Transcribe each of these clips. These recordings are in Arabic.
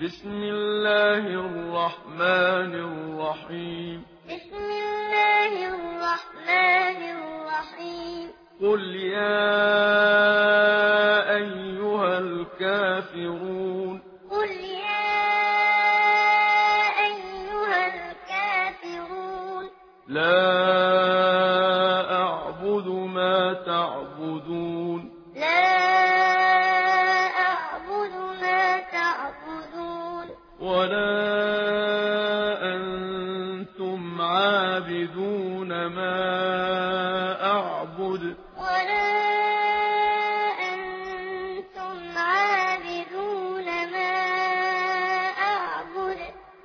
بسم الله الرحمن الرحيم بسم الله الرحمن الرحيم قل يا أيها الكافرون قل يا أيها الكافرون لا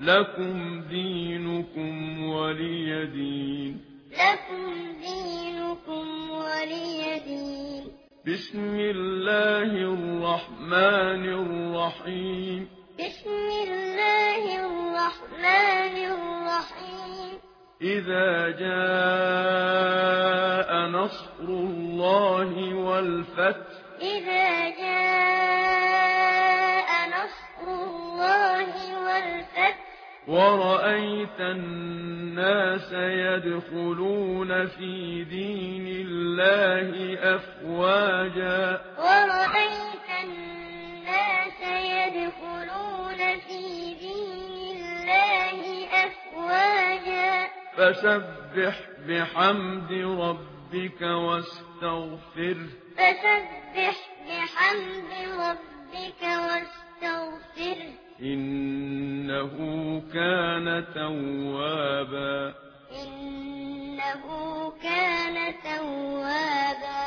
لكم دينكم ولي دين لكم دينكم ولي دين بسم الله الرحمن الرحيم بسم الله الرحمن الرحيم إذا جاء نصر الله والفتح إذا جاء نصر الله ورأيت الناس يدخلون في دين الله أفواجا ورأيت الناس يدخلون في دين الله أفواجا فسبح بحمد ربك واستغفر فسبح بحمد ربك ربك واستغفره إنه كان توابا. إنه كان توابا.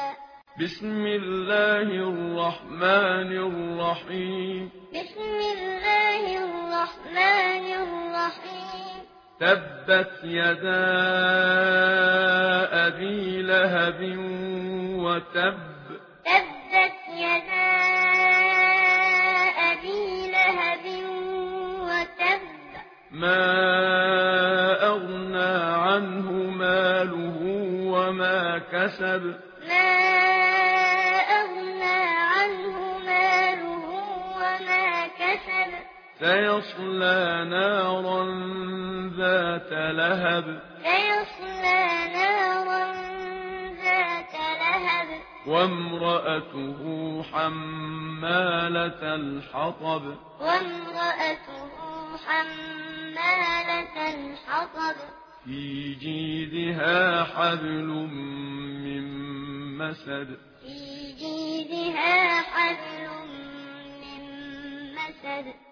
بسم الله الرحمن الرحيم. بسم الله الرحمن الرحيم. تبت يدا أبي لهب وتب. تبت يدا ما أغنى عنه ماله وما كسب ما أغنى عنه ماله وما كسب سيصلى نارا ذات لهب سيصلى نارا ذات لهب وامرأته حمالة الحطب وامرأته حمالة الحطب. في جيدها حبل من مسد. في جيدها حبل من مسد.